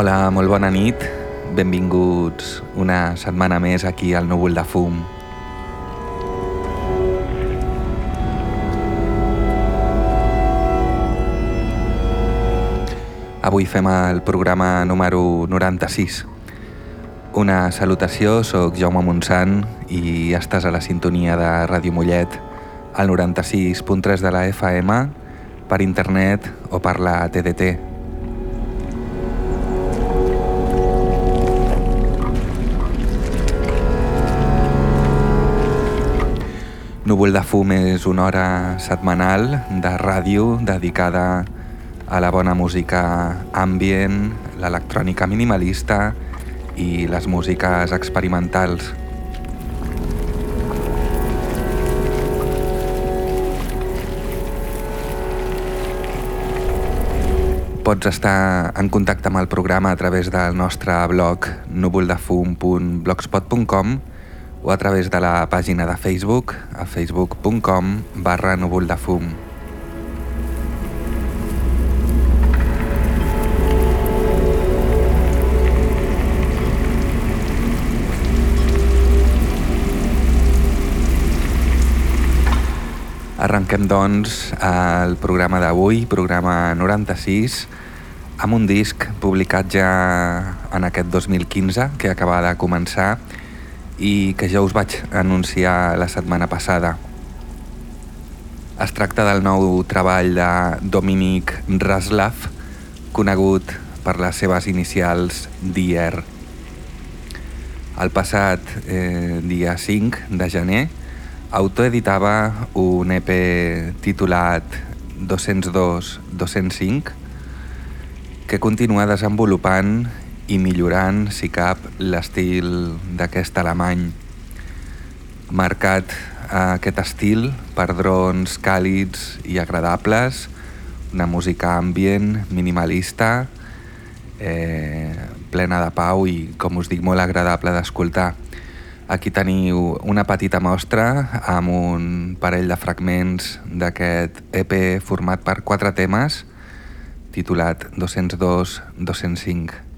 Hola, molt bona nit. Benvinguts una setmana més aquí al Núvol de Fum. Avui fem el programa número 96. Una salutació, sóc Jaume Montsant i estàs a la sintonia de Ràdio Mollet al 96.3 de la FM per internet o per la TDT. Núvol de fum és una hora setmanal de ràdio dedicada a la bona música ambient, l'electrònica minimalista i les músiques experimentals. Pots estar en contacte amb el programa a través del nostre blog núvoldefum.blogspot.com o a través de la pàgina de Facebook a facebook.com barra núvol de fum. Arrenquem, doncs, el programa d'avui, programa 96, amb un disc publicat ja en aquest 2015, que acaba de començar, i que ja us vaig anunciar la setmana passada. Es tracta del nou treball de Dominic Raslav, conegut per les seves inicials Dier. El passat eh, dia 5 de gener autoeditava un EP titulat 202-205 que continua desenvolupant i millorant, si cap, l'estil d'aquest alemany. Marcat aquest estil per drons càlids i agradables, una música ambient, minimalista, eh, plena de pau i, com us dic, molt agradable d'escoltar. Aquí teniu una petita mostra amb un parell de fragments d'aquest EP format per quatre temes titulat 202-205.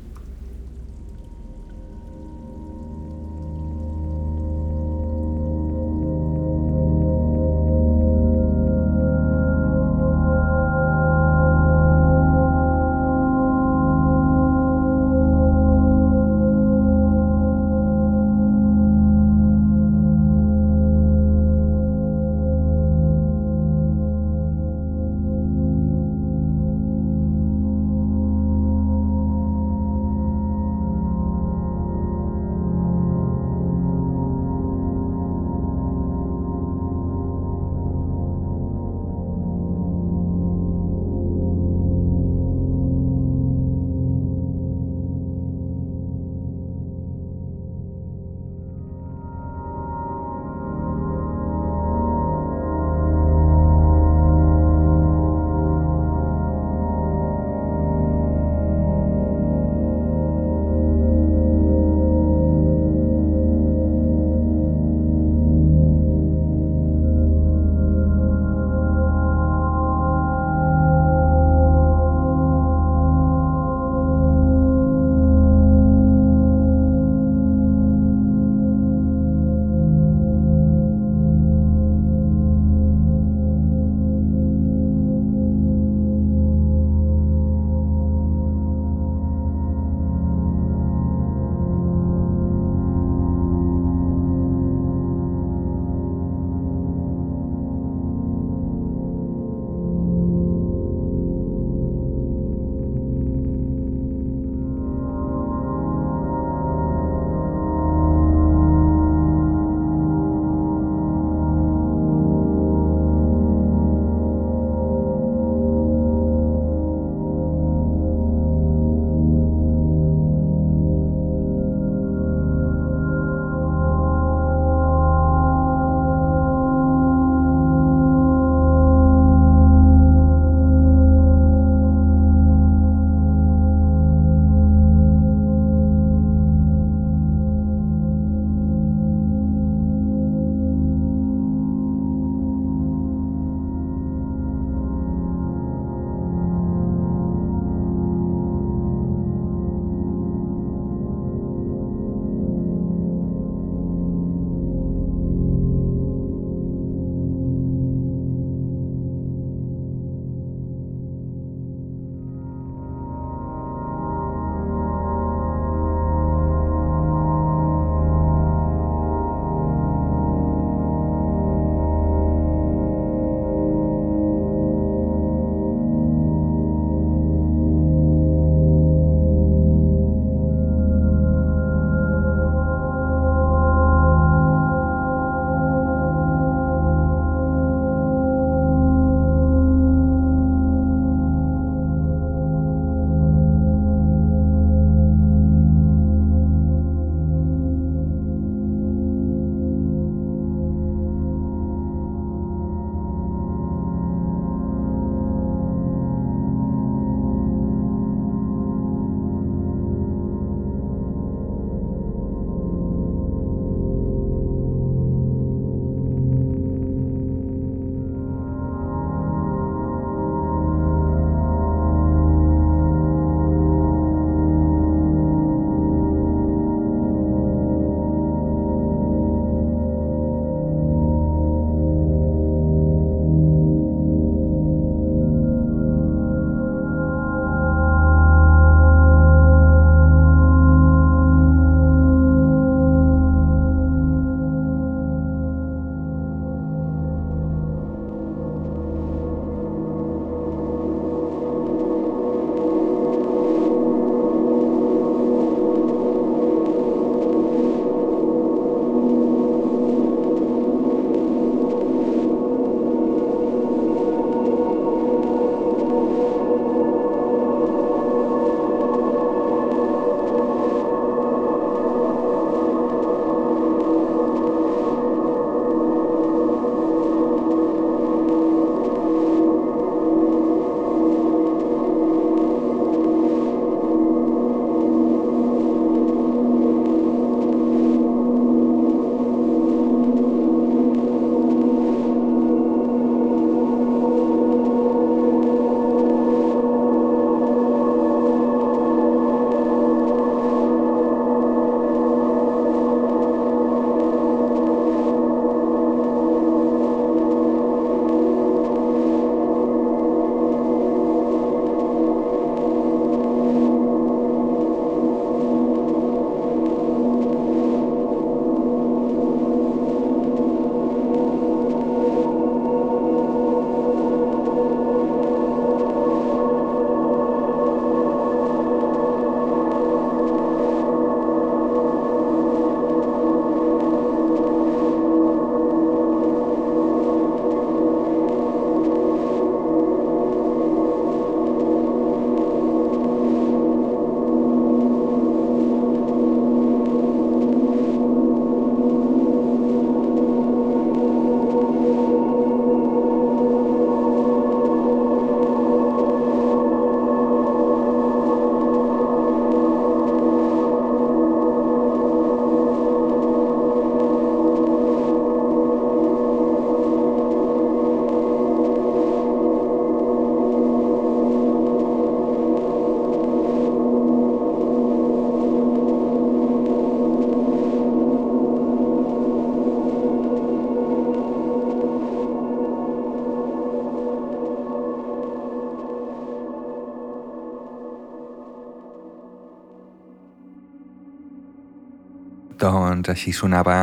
Així sonava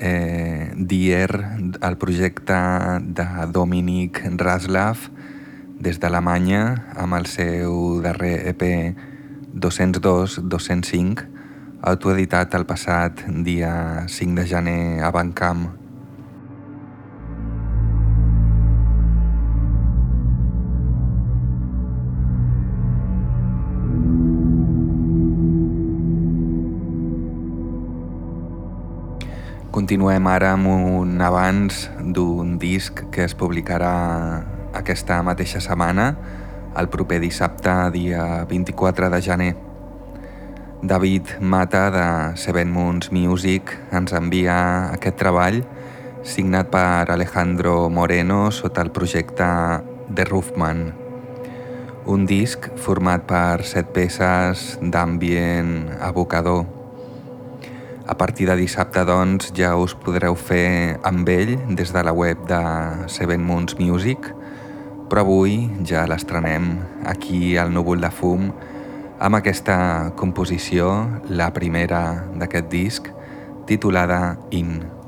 eh, Dier, el projecte de Dominic Raslav des d'Alemanya amb el seu darrer EP 202-205 autoeditat el passat dia 5 de gener a Bancamp. Continuem ara amb un abans d'un disc que es publicarà aquesta mateixa setmana, el proper dissabte, dia 24 de gener. David Mata de Seven Moons Music ens envia aquest treball signat per Alejandro Moreno sota el projecte The Roofman. Un disc format per set peces d'ambient abocador a partir de dissabte, doncs, ja us podreu fer amb ell des de la web de Seven Moons Music, però avui ja l'estrenem aquí al Núvol de Fum amb aquesta composició, la primera d'aquest disc, titulada In.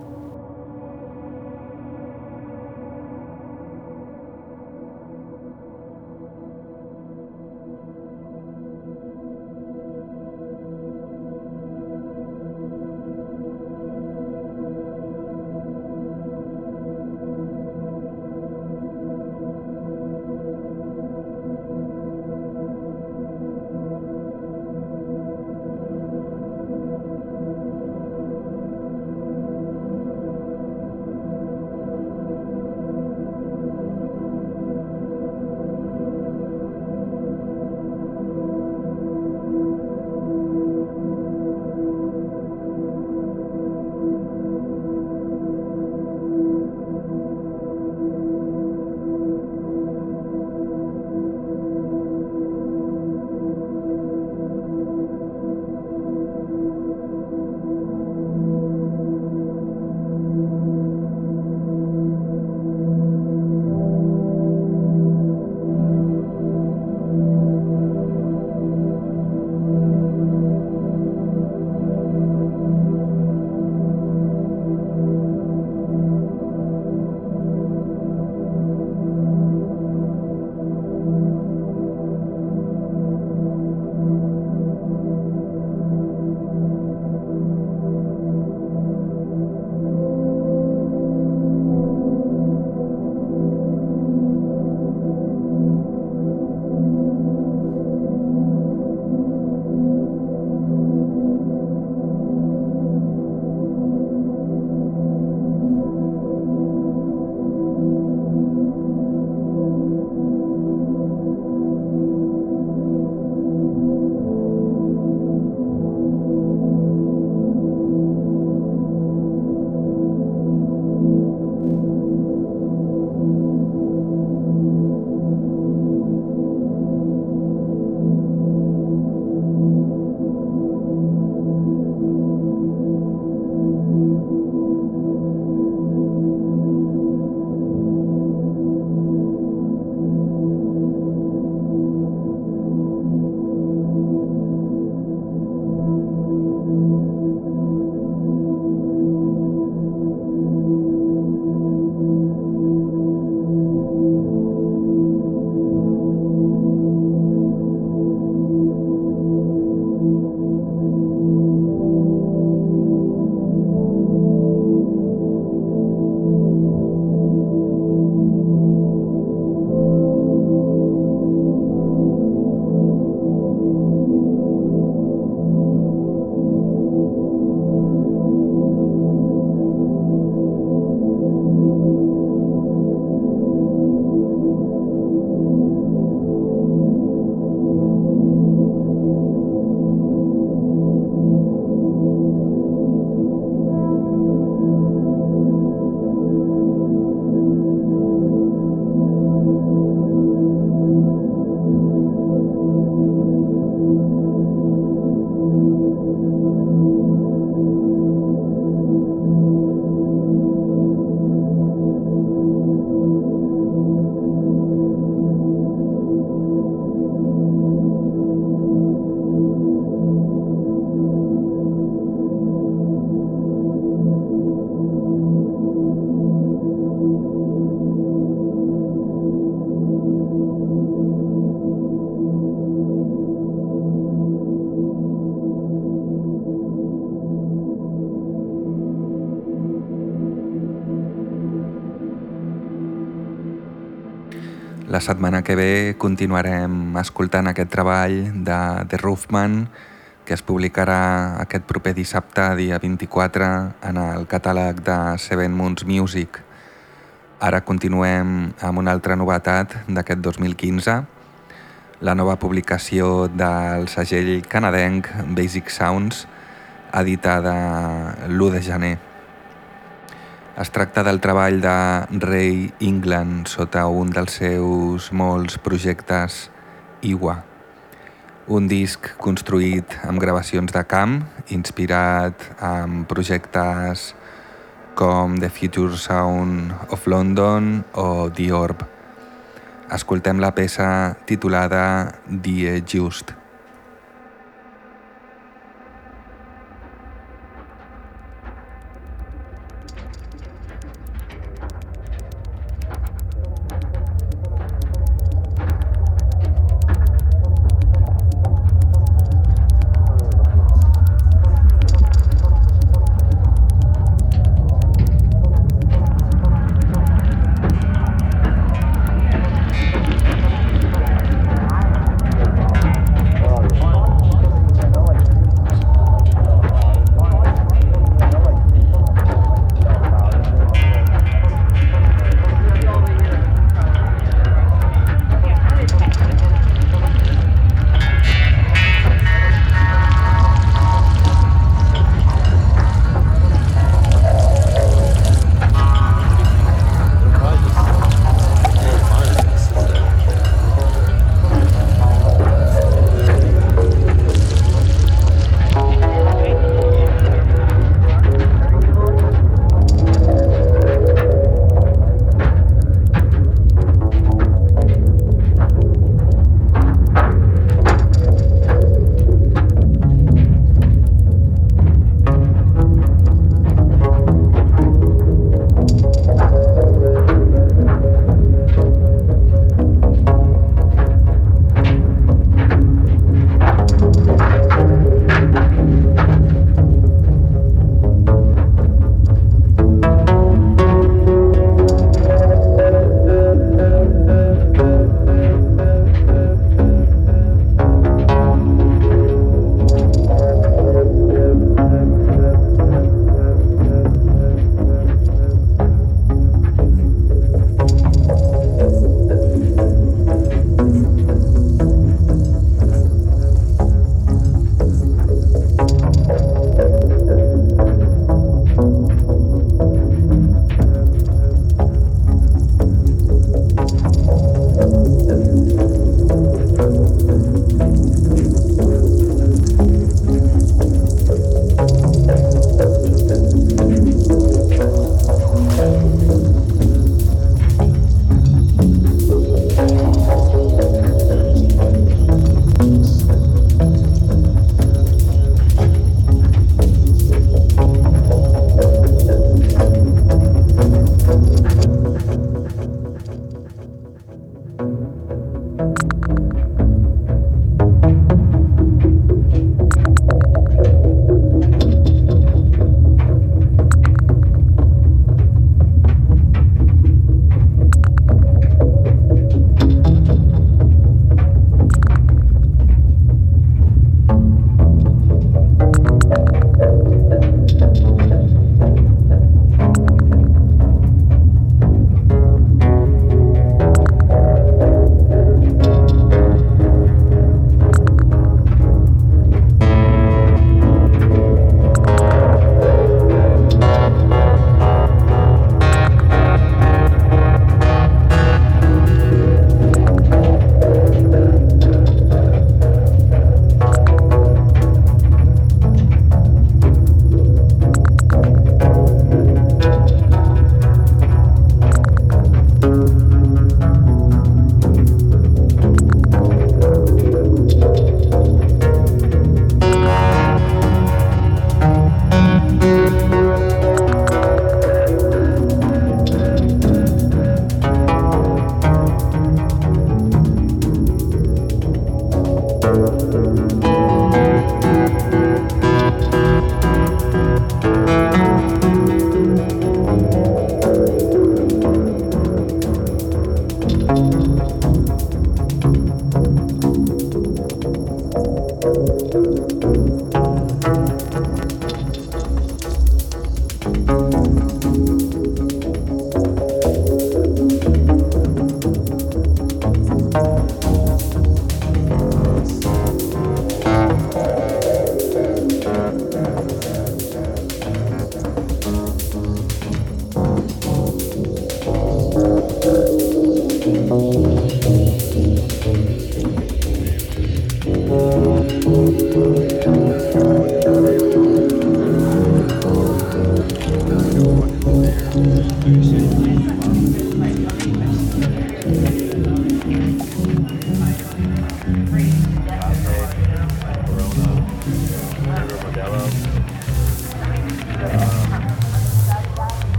La setmana que ve continuarem escoltant aquest treball de The Roofman que es publicarà aquest proper dissabte, dia 24, en el catàleg de Seven Moons Music. Ara continuem amb una altra novetat d'aquest 2015, la nova publicació del segell canadenc Basic Sounds, editada l'1 de gener. Es tracta del treball de Ray England sota un dels seus molts projectes Iwa. Un disc construït amb gravacions de camp, inspirat en projectes com The Future Sound of London o The Orb. Escoltem la peça titulada Die Just.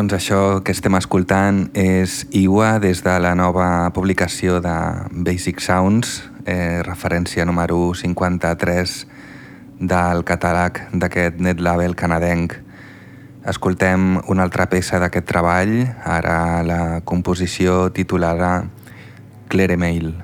Doncs això que estem escoltant és Iwa des de la nova publicació de Basic Sounds, eh, referència número 53 del catàleg d'aquest net label canadenc. Escoltem una altra peça d'aquest treball, ara la composició titulada Claire Mail.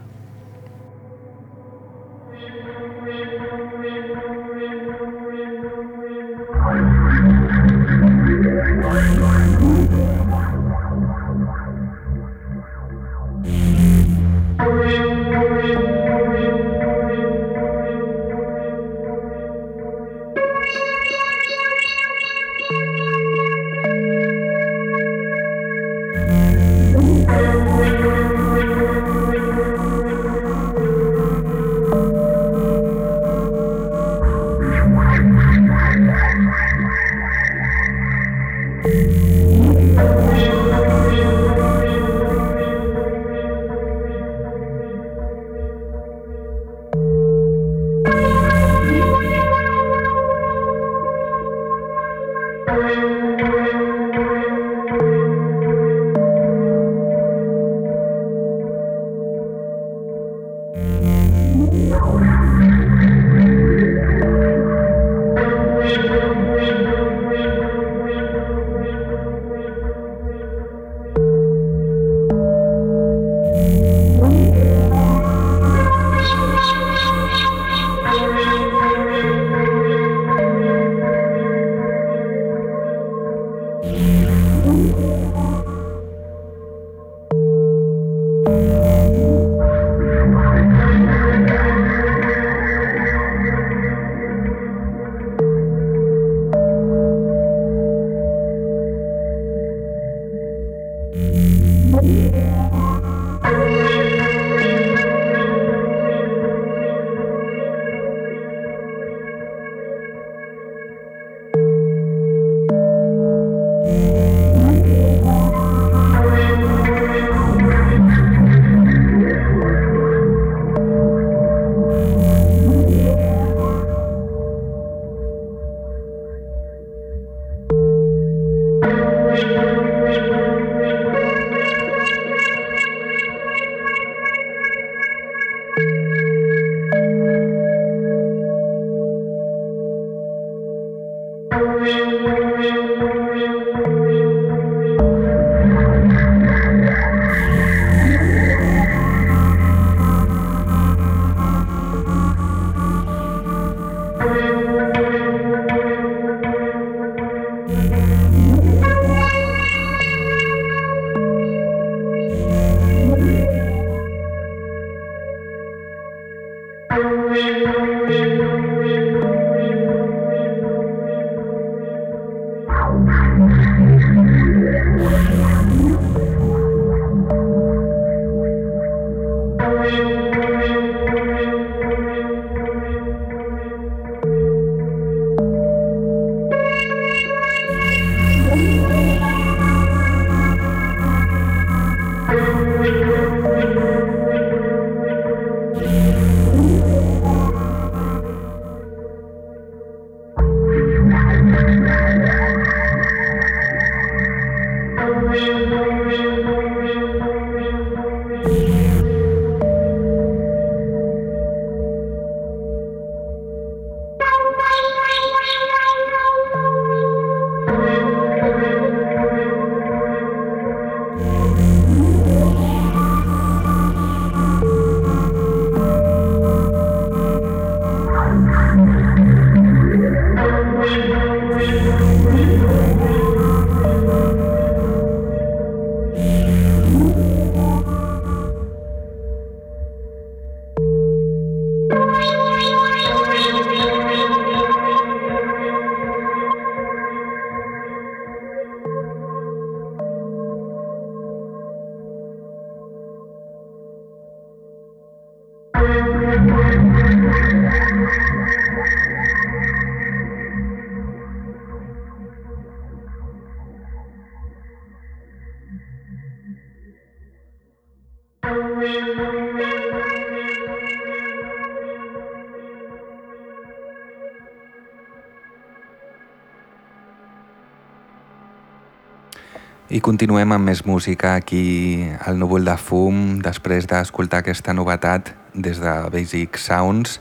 I continuem amb més música aquí al Núvol de Fum, després d'escoltar aquesta novetat des de Basic Sounds,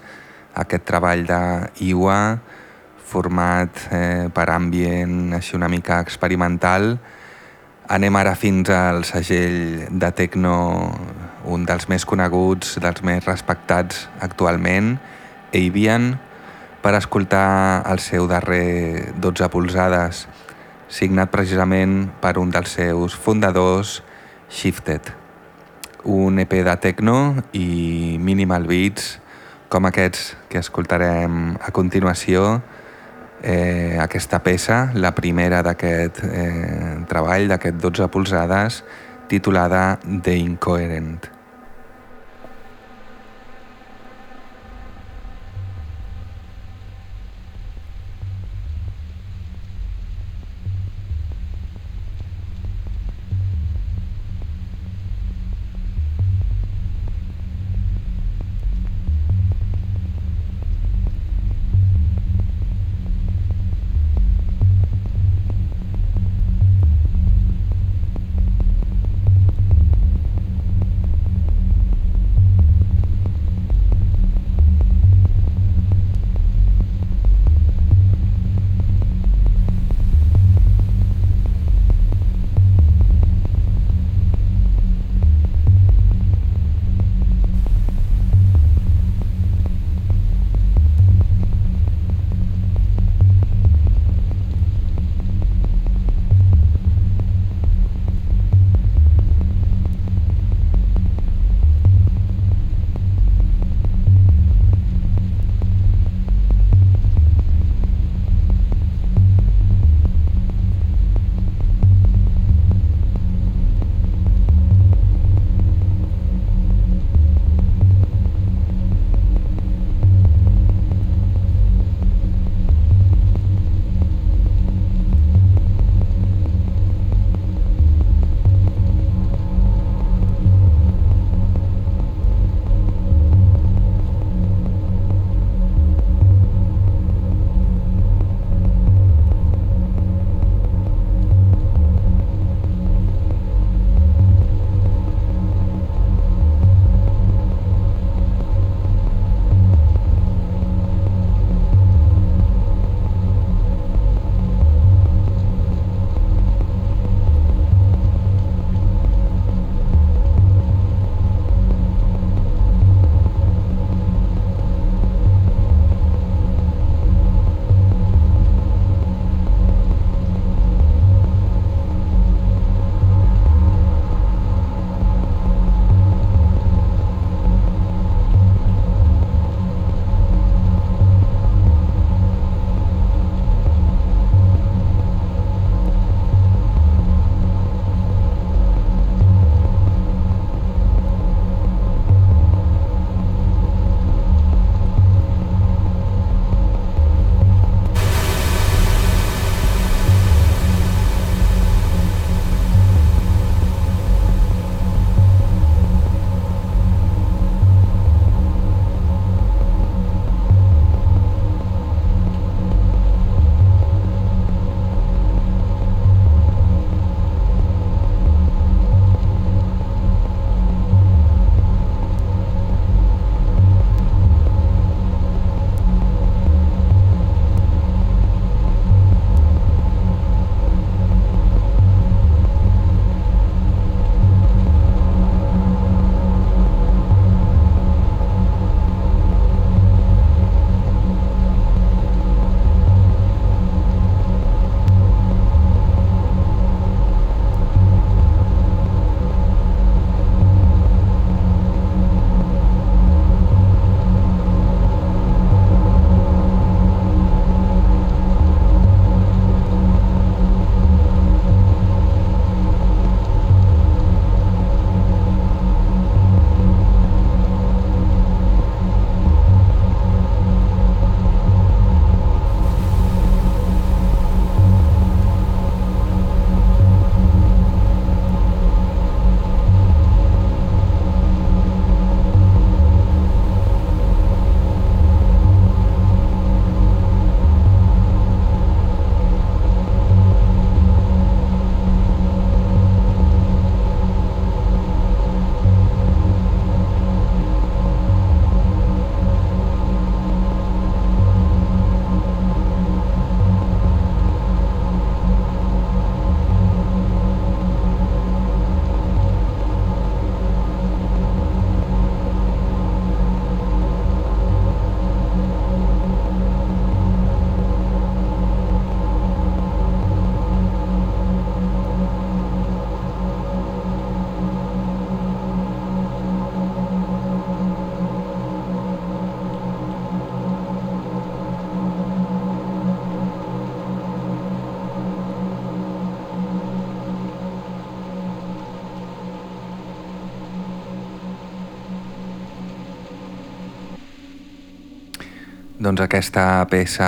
aquest treball de Iwa, format eh, per ambient així una mica experimental. Anem ara fins al segell de Tecno, un dels més coneguts, dels més respectats actualment, Avian, per escoltar el seu darrer 12 polzades, signat precisament per un dels seus fundadors, Shifted. Un EP de techno i minimal beats com aquests que escoltarem a continuació, eh, aquesta peça, la primera d'aquest eh, treball, d'aquest 12 polzades, titulada The Incoherent. Doncs aquesta peça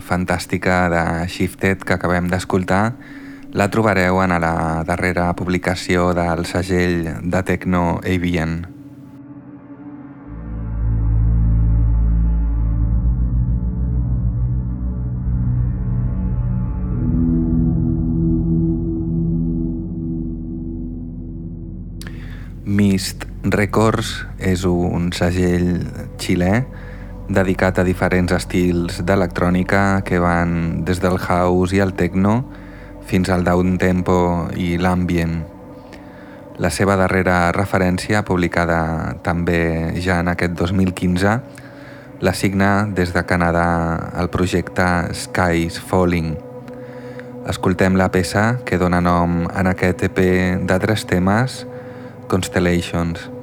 fantàstica de Shifted que acabem d'escoltar la trobareu en la darrera publicació del segell de Tecno Avian. Mist Records és un segell xilè dedicat a diferents estils d'electrònica que van des del house i el techno fins al down tempo i l'ambient. La seva darrera referència, publicada també ja en aquest 2015, la signa des de Canadà el projecte Skies Falling. Escoltem la peça que dona nom en aquest EP de tres temes, Constellations.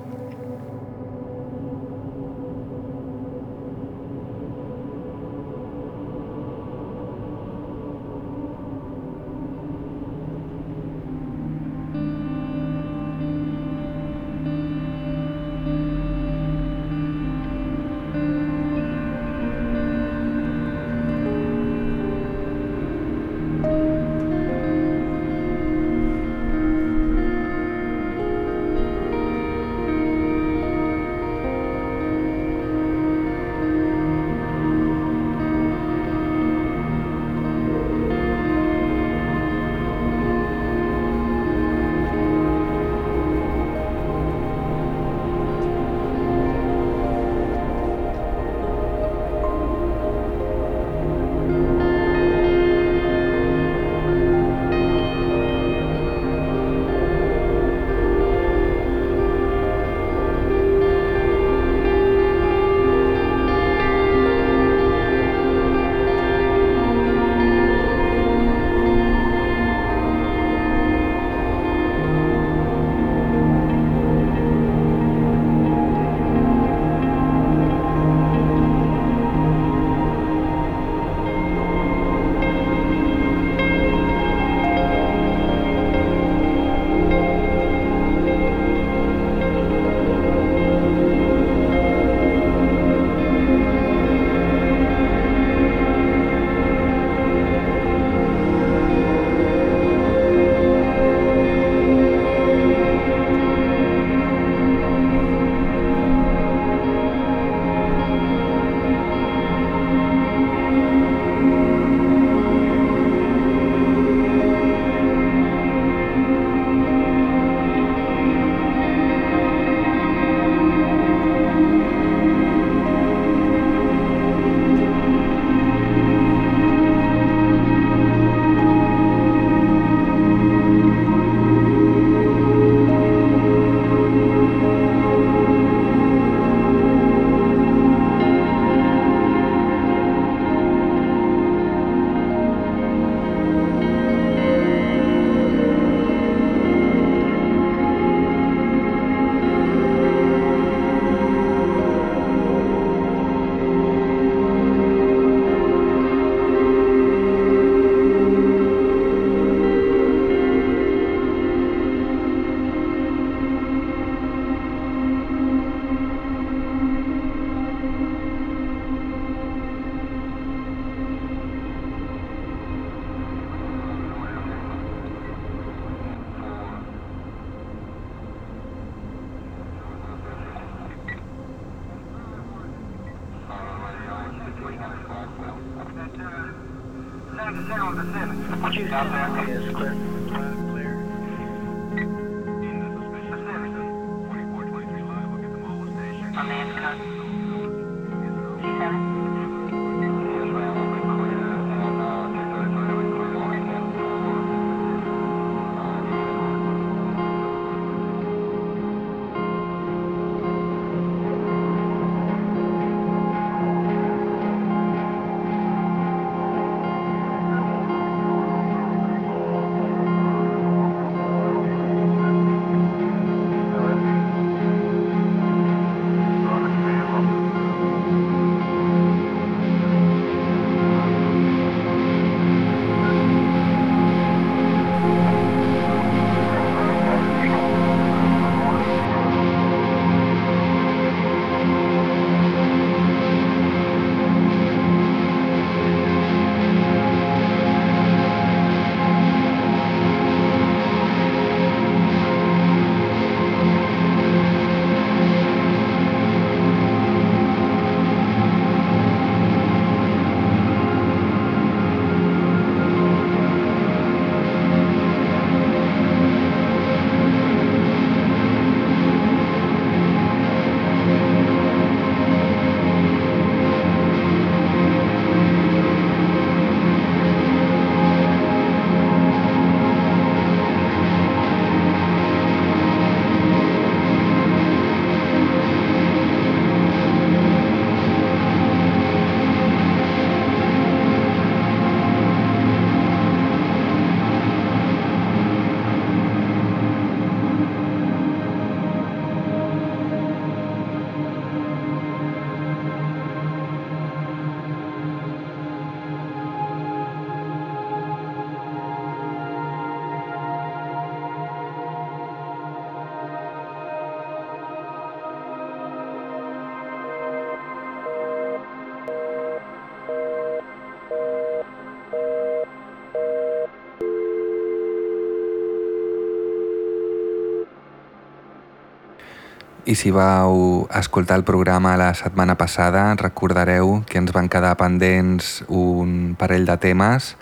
I si vau escoltar el programa la setmana passada, recordareu que ens van quedar pendents un parell de temes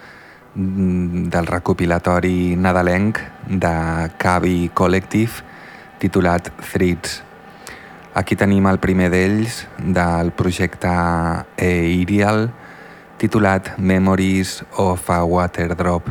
mm, del recopilatori nadalenc de Cavi Collective titulat Threads. Aquí tenim el primer d'ells del projecte Eirial titulat Memories of a Water Drop.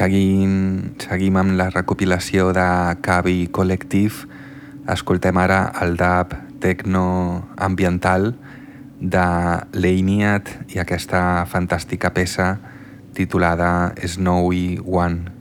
Seguim, seguim amb la recopilació de Cavi Collective. Escoltem ara el dub tecno ambiental de l'Einiat i aquesta fantàstica peça titulada Snowy One.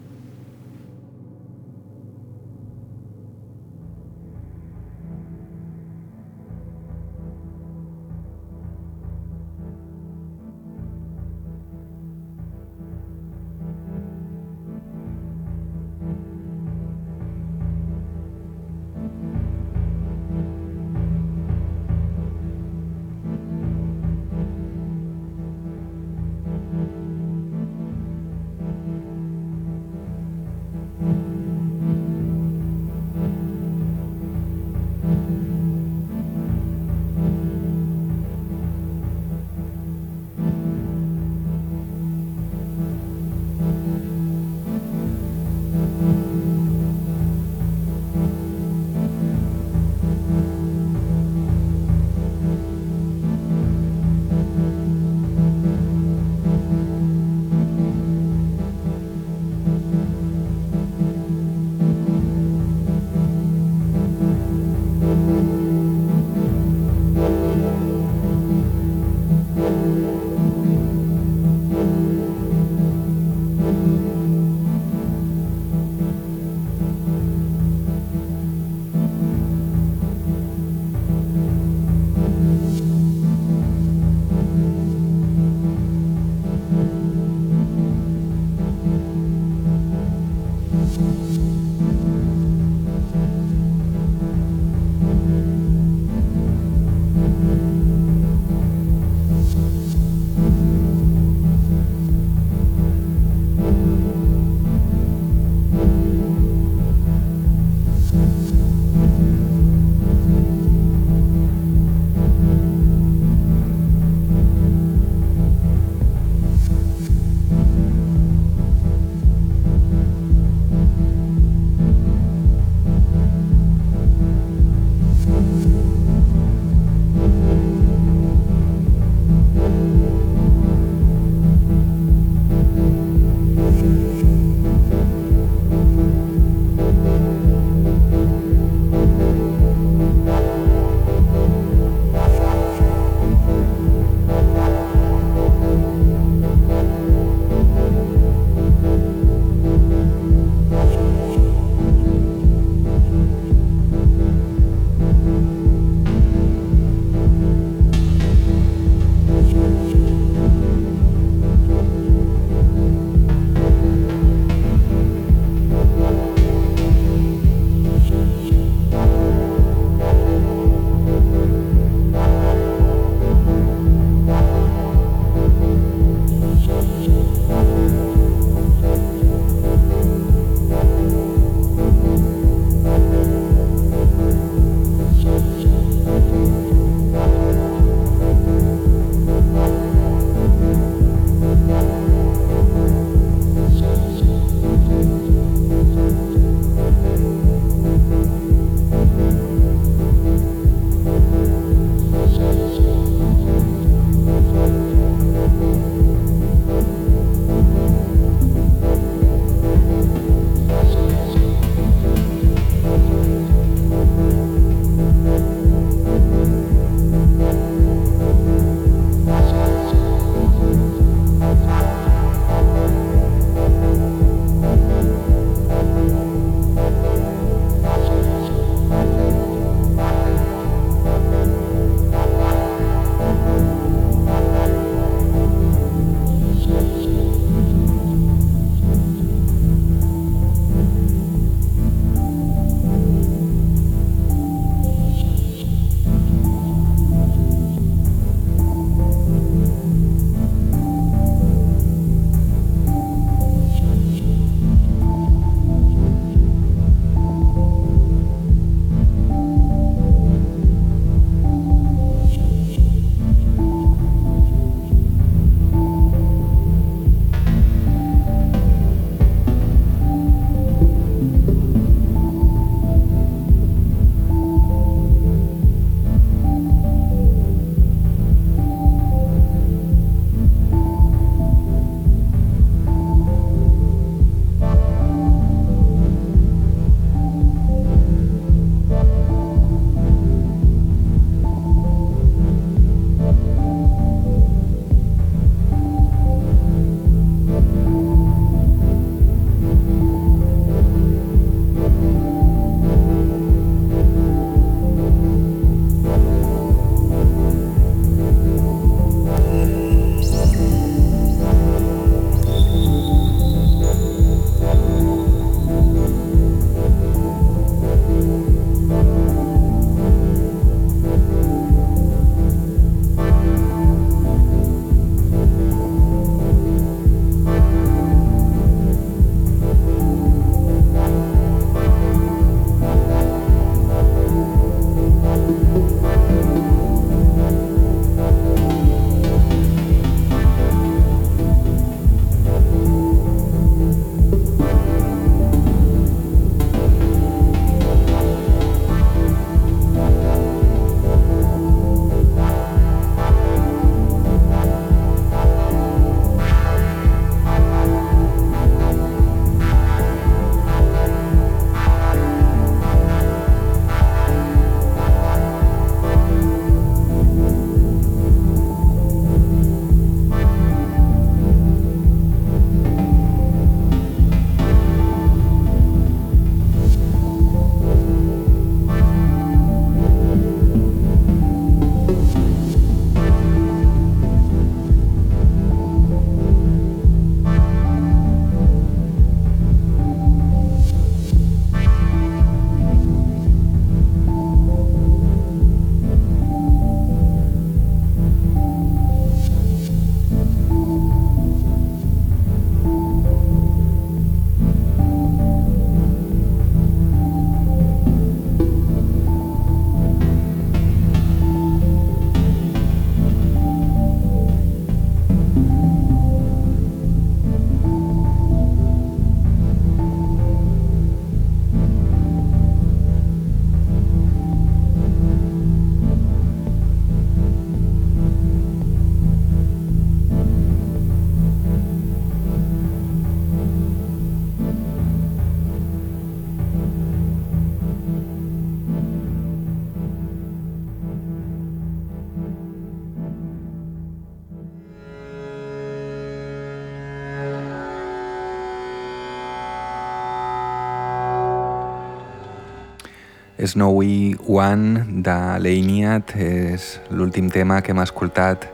Snowy One de l'Einiat és l'últim tema que hem escoltat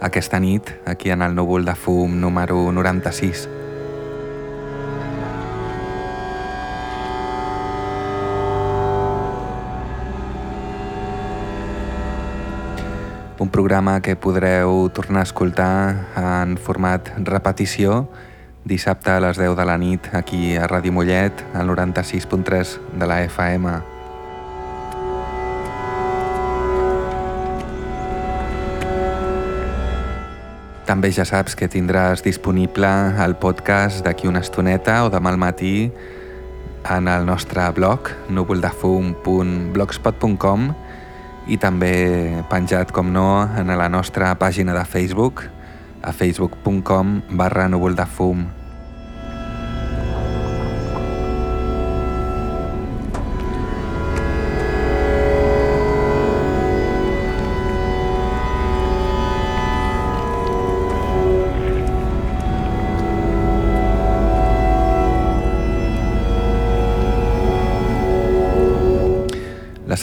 aquesta nit aquí en el núvol de fum número 96. un programa que podreu tornar a escoltar en format repetició dissabte a les 10 de la nit aquí a Ràdio Mollet, al 96.3 de la FM. També ja saps que tindràs disponible el podcast d'aquí una estoneta o demà al matí en el nostre blog núvoldefum.blogspot.com i també penjat, com no, en la nostra pàgina de Facebook a facebook.com barra núvol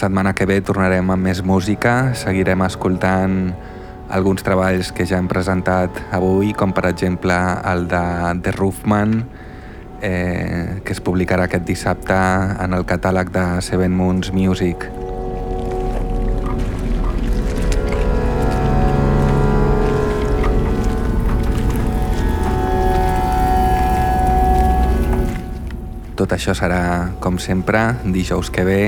setmana que ve tornarem amb més música, seguirem escoltant alguns treballs que ja hem presentat avui, com per exemple el de The Roofman, eh, que es publicarà aquest dissabte en el catàleg de Seven Moons Music. Tot això serà, com sempre, dijous que ve,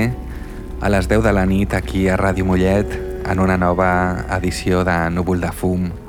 a les 10 de la nit aquí a Ràdio Mollet en una nova edició de Núvol de Fum.